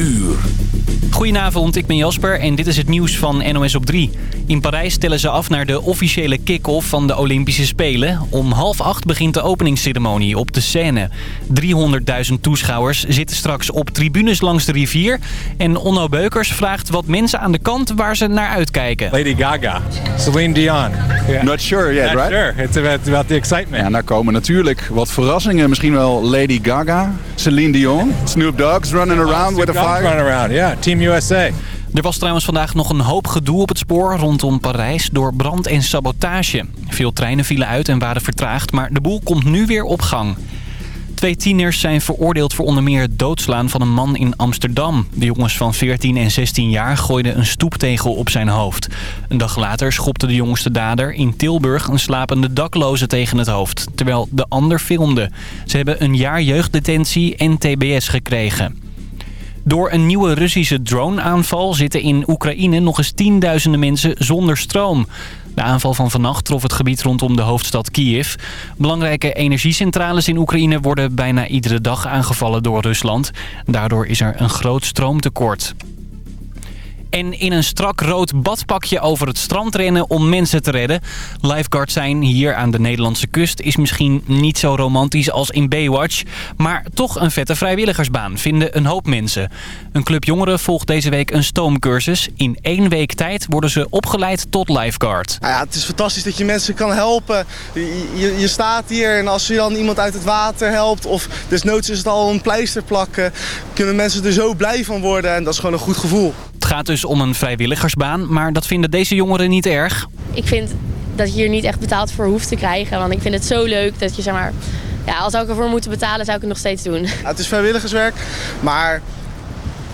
uur. Goedenavond, ik ben Jasper en dit is het nieuws van NOS op 3. In Parijs stellen ze af naar de officiële kick-off van de Olympische Spelen. Om half acht begint de openingsceremonie op de Seine. 300.000 toeschouwers zitten straks op tribunes langs de rivier. En Onno Beukers vraagt wat mensen aan de kant waar ze naar uitkijken. Lady Gaga, Celine Dion. Yeah. Not sure yet, Not right? sure. It's about, about the excitement. Ja, daar komen natuurlijk wat verrassingen. Misschien wel Lady Gaga, Celine Dion, Snoop Dogg's running around with a fire. Run around, yeah. Team Er was trouwens vandaag nog een hoop gedoe op het spoor rondom Parijs door brand en sabotage. Veel treinen vielen uit en waren vertraagd, maar de boel komt nu weer op gang. Twee tieners zijn veroordeeld voor onder meer het doodslaan van een man in Amsterdam. De jongens van 14 en 16 jaar gooiden een stoeptegel op zijn hoofd. Een dag later schopte de jongste dader in Tilburg een slapende dakloze tegen het hoofd. Terwijl de ander filmde. Ze hebben een jaar jeugddetentie en tbs gekregen. Door een nieuwe Russische drone-aanval zitten in Oekraïne nog eens tienduizenden mensen zonder stroom. De aanval van vannacht trof het gebied rondom de hoofdstad Kiev. Belangrijke energiecentrales in Oekraïne worden bijna iedere dag aangevallen door Rusland. Daardoor is er een groot stroomtekort. En in een strak rood badpakje over het strand rennen om mensen te redden. Lifeguards zijn hier aan de Nederlandse kust is misschien niet zo romantisch als in Baywatch. Maar toch een vette vrijwilligersbaan, vinden een hoop mensen. Een club jongeren volgt deze week een stoomcursus. In één week tijd worden ze opgeleid tot lifeguard. Nou ja, het is fantastisch dat je mensen kan helpen. Je, je, je staat hier en als je dan iemand uit het water helpt... of desnoods is het al een pleister plakken... kunnen mensen er zo blij van worden en dat is gewoon een goed gevoel. Het gaat dus om een vrijwilligersbaan, maar dat vinden deze jongeren niet erg. Ik vind dat je hier niet echt betaald voor hoeft te krijgen. Want ik vind het zo leuk dat je zeg maar... Ja, als zou ik ervoor moeten betalen, zou ik het nog steeds doen. Ja, het is vrijwilligerswerk, maar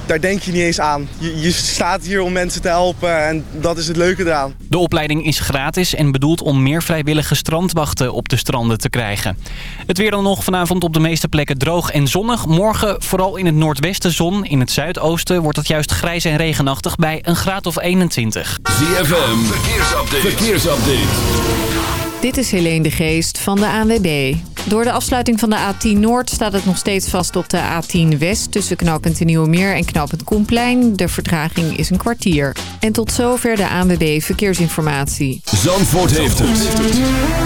daar denk je niet eens aan. Je, je staat hier om mensen te helpen en dat is het leuke eraan. De opleiding is gratis en bedoeld om meer vrijwillige strandwachten op de stranden te krijgen. Het weer dan nog vanavond op de meeste plekken droog en zonnig. Morgen vooral in het noordwesten zon. In het zuidoosten wordt het juist grijs en regenachtig bij een graad of 21. ZFM, verkeersupdate. verkeersupdate. Dit is Helene de Geest van de ANWB. Door de afsluiting van de A10 Noord staat het nog steeds vast op de A10 West... tussen knooppunt de Nieuwe Meer en knooppunt Koenplein. De vertraging is een kwartier. En tot zover de ANWB Verkeersinformatie. Zandvoort heeft het.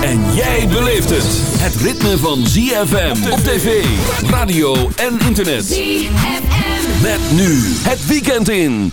En jij beleeft het. Het ritme van ZFM op tv, radio en internet. ZFM. Met nu het weekend in.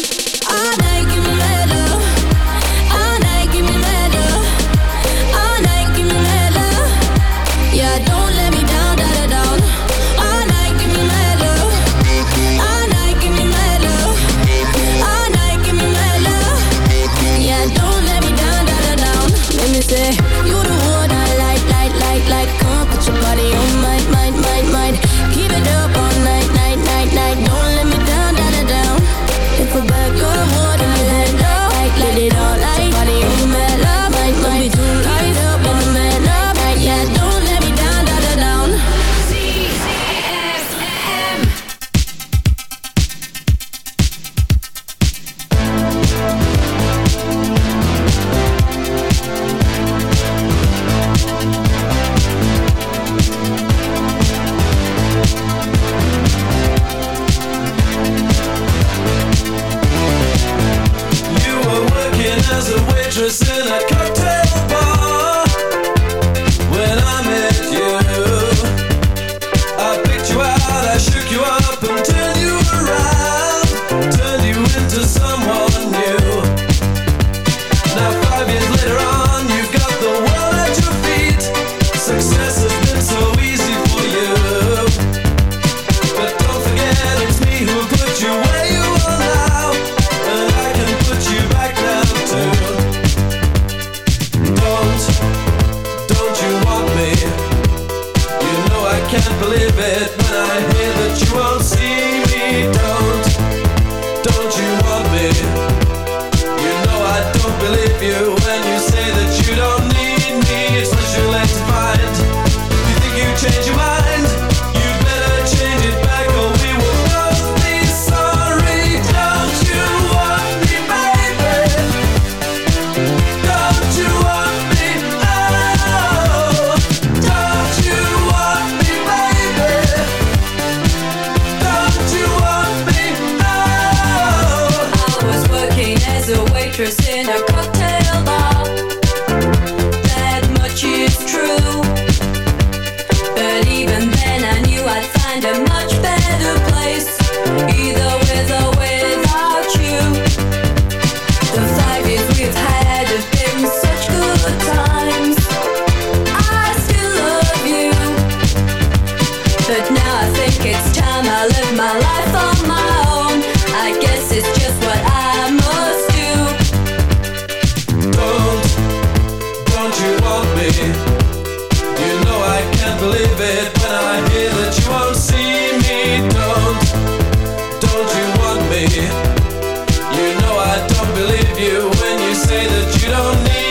You don't need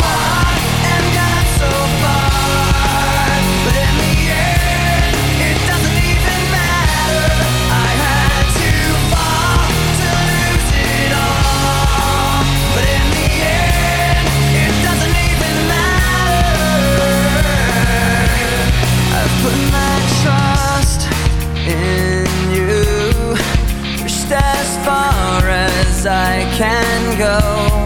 can go.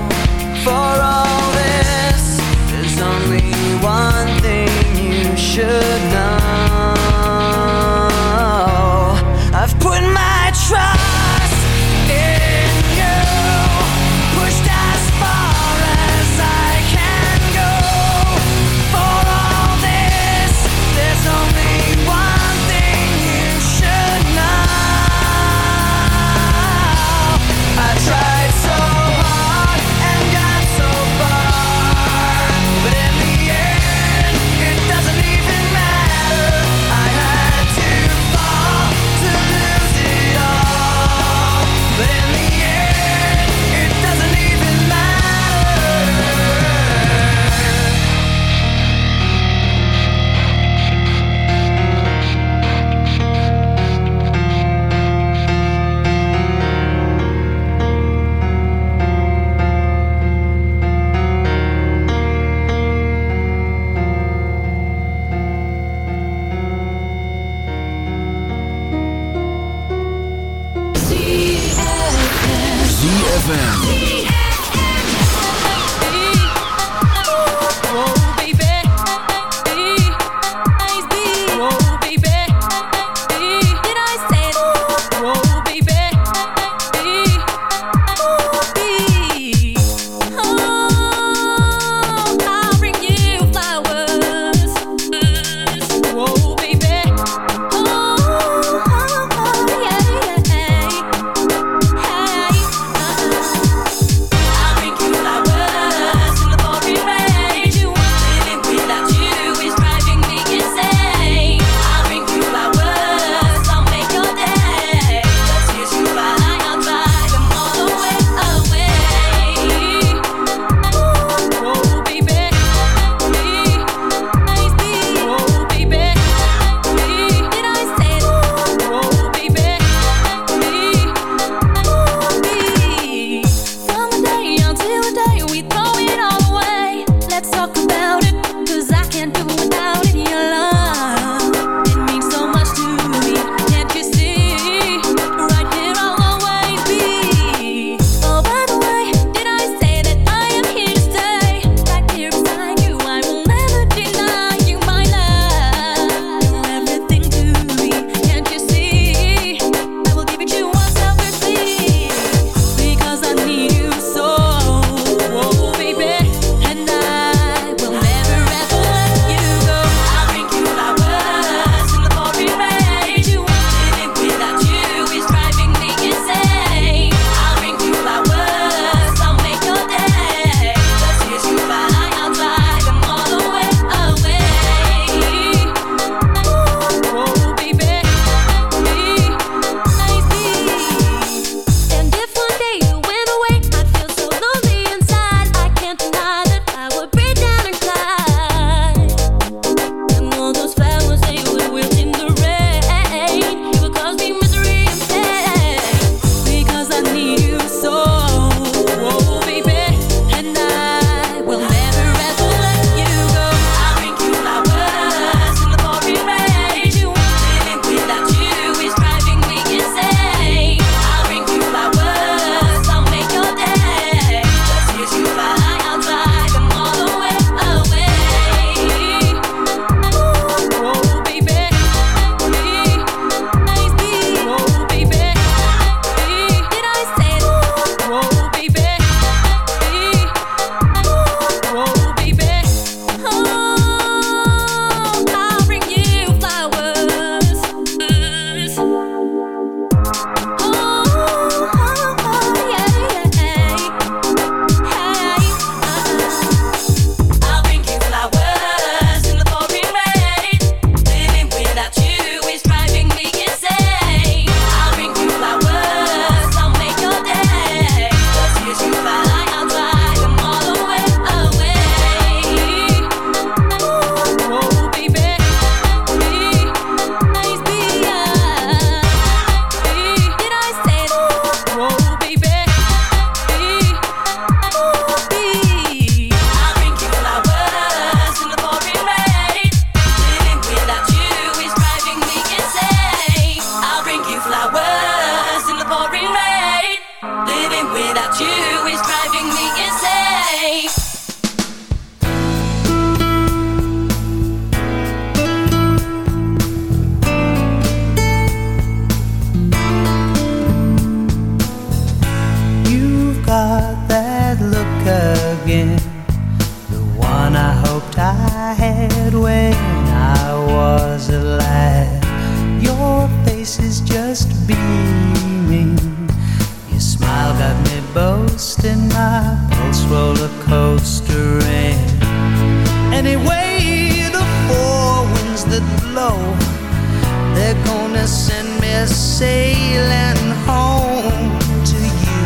send me sailing home to you,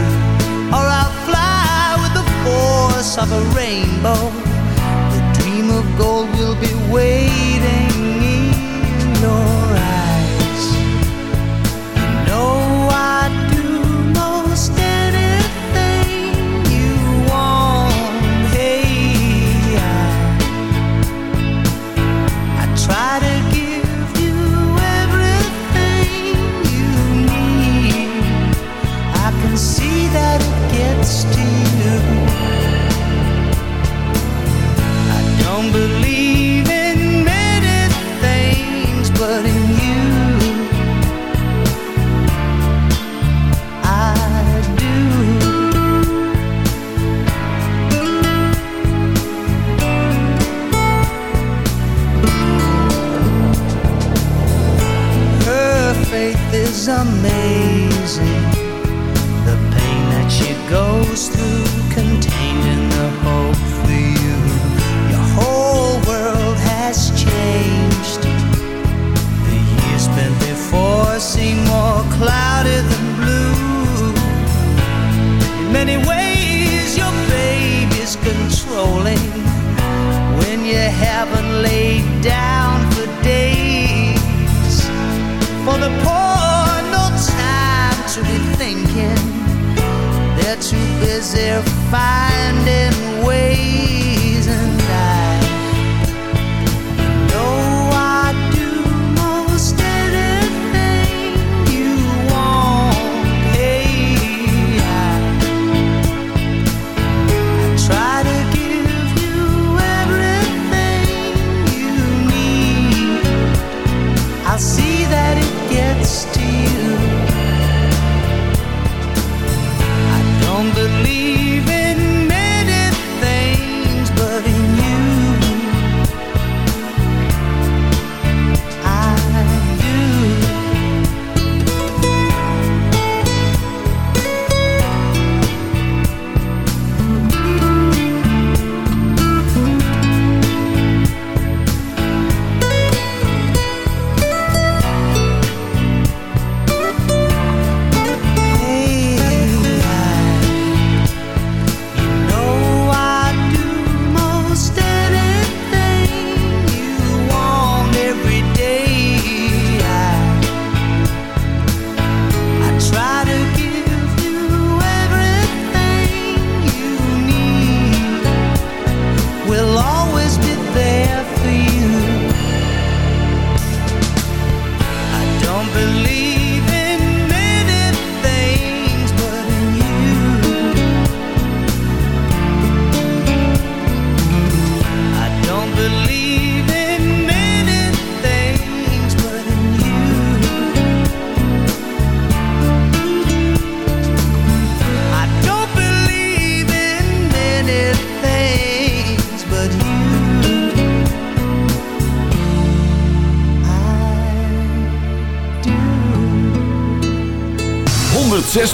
or I'll fly with the force of a rainbow.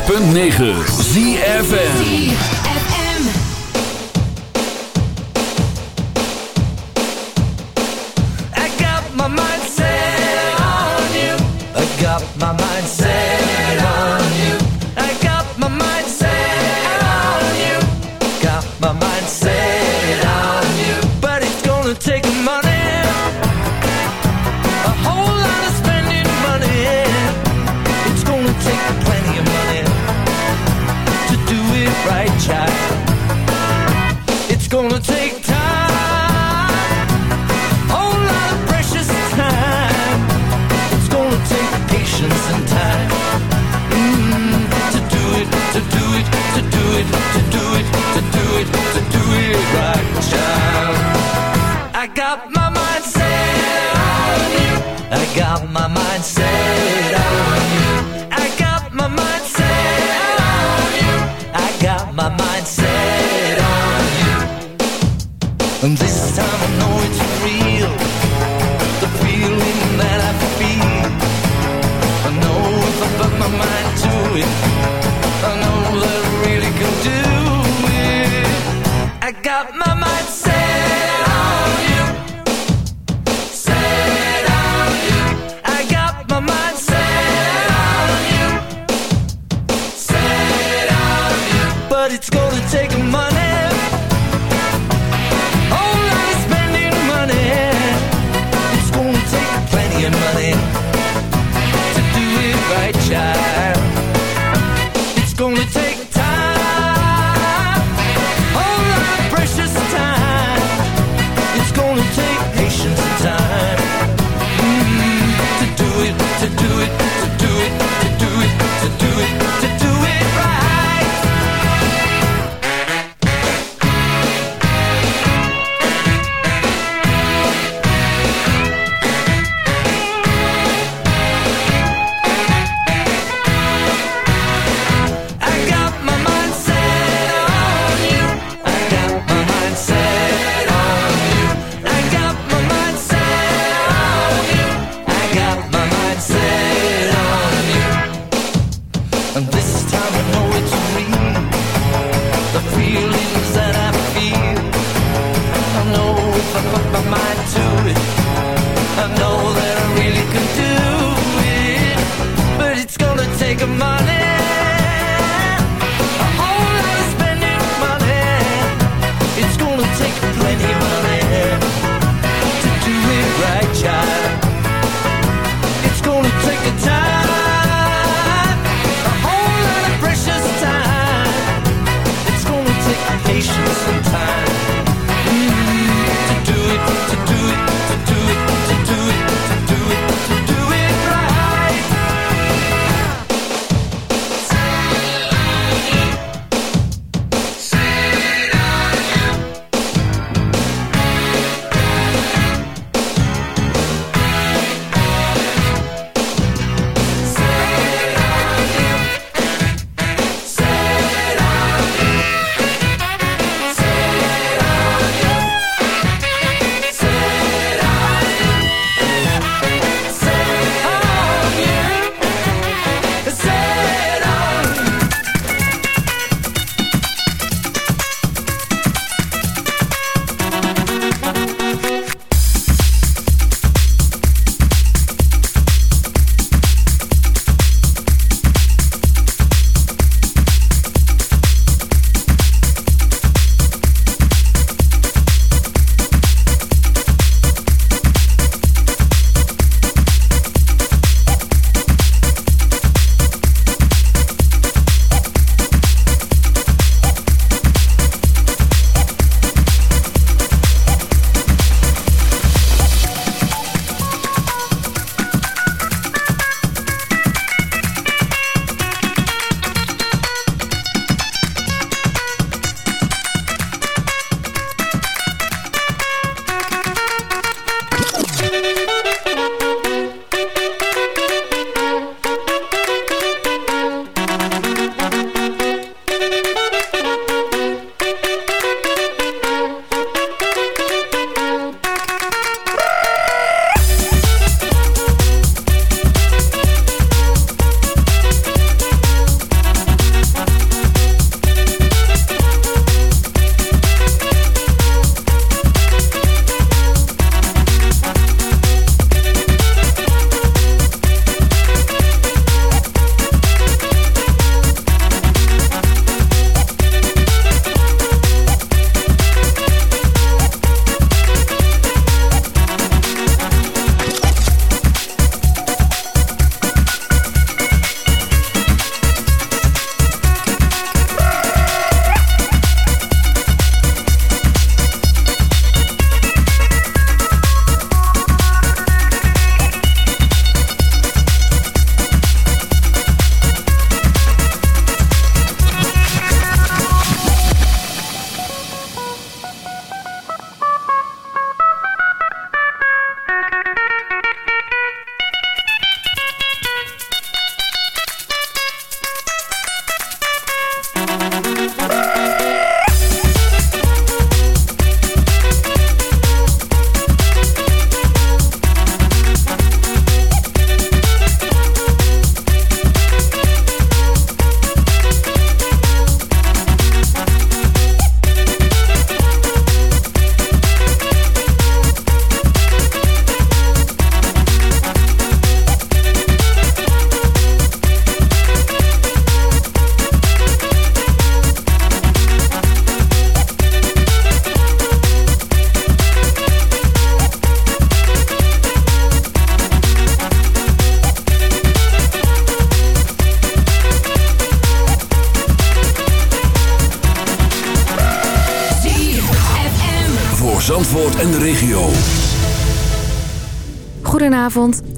106.9 ZFN My mind set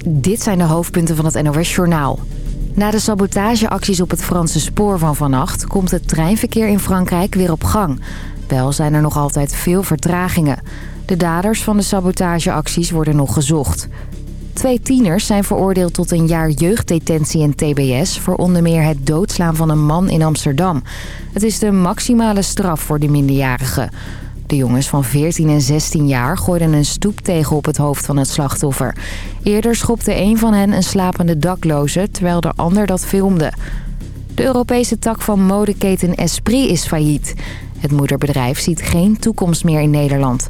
Dit zijn de hoofdpunten van het NOS-journaal. Na de sabotageacties op het Franse spoor van vannacht... komt het treinverkeer in Frankrijk weer op gang. Wel zijn er nog altijd veel vertragingen. De daders van de sabotageacties worden nog gezocht. Twee tieners zijn veroordeeld tot een jaar jeugddetentie en tbs... voor onder meer het doodslaan van een man in Amsterdam. Het is de maximale straf voor de minderjarigen. De jongens van 14 en 16 jaar gooiden een stoeptegel op het hoofd van het slachtoffer. Eerder schopte een van hen een slapende dakloze, terwijl de ander dat filmde. De Europese tak van modeketen Esprit is failliet. Het moederbedrijf ziet geen toekomst meer in Nederland.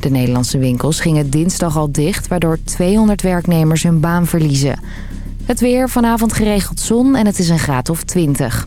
De Nederlandse winkels gingen dinsdag al dicht... waardoor 200 werknemers hun baan verliezen. Het weer, vanavond geregeld zon en het is een graad of 20.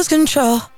lose control?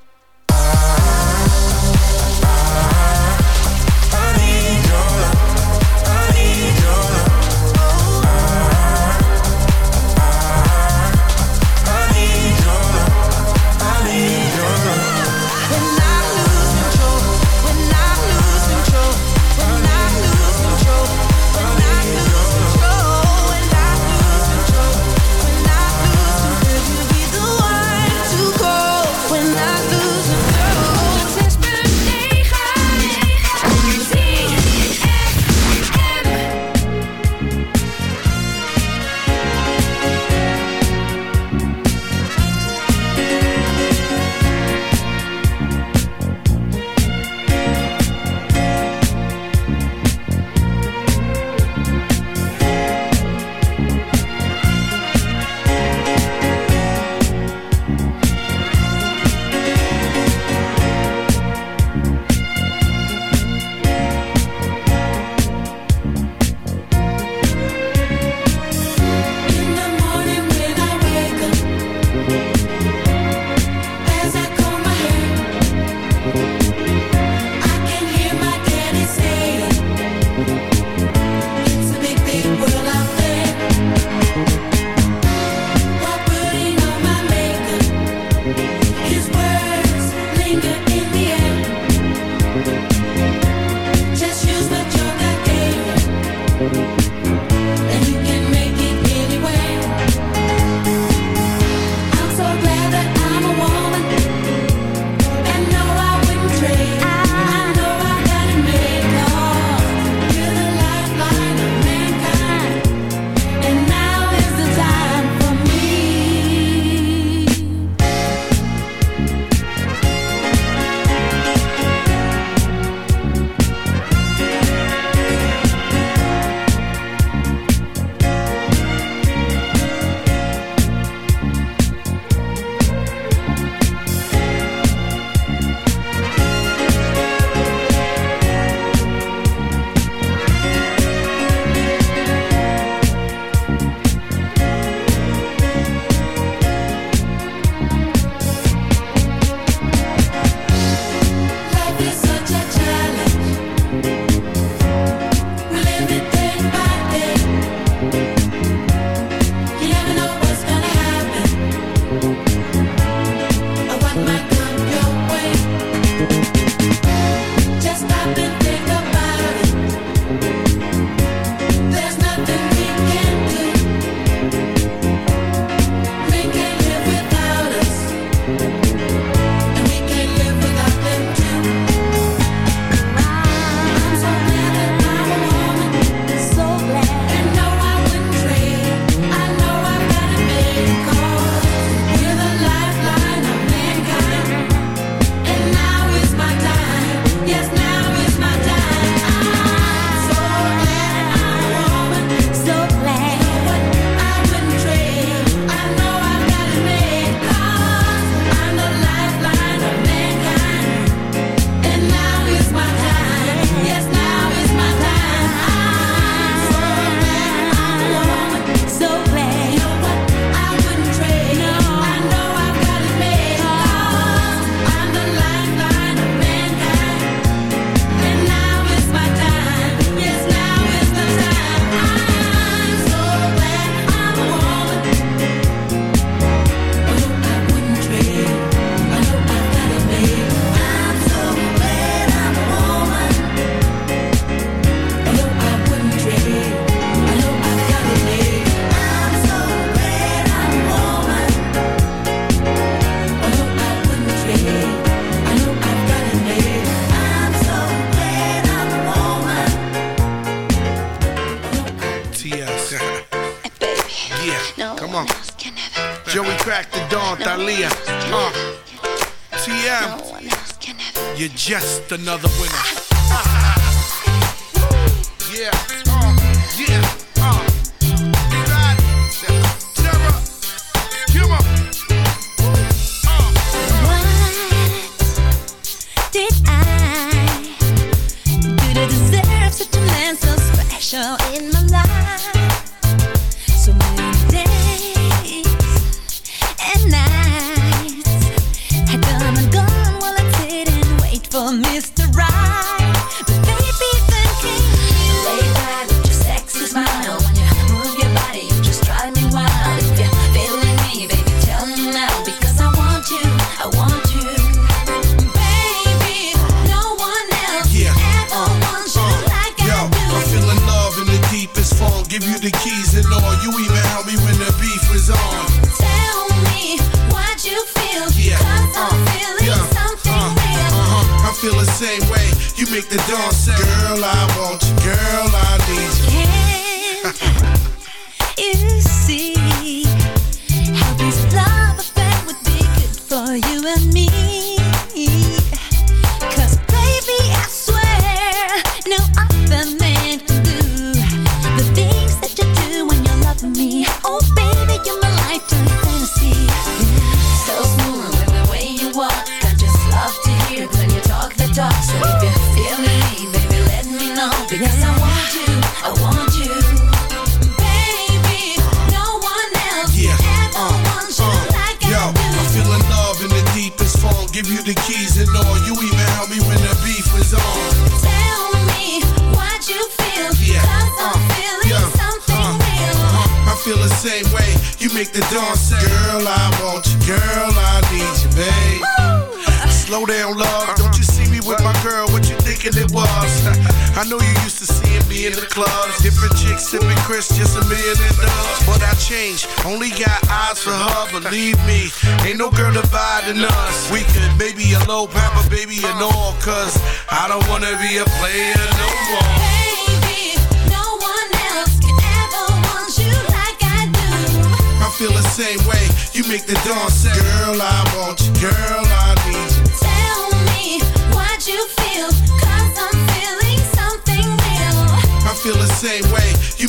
another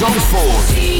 Zandvoort.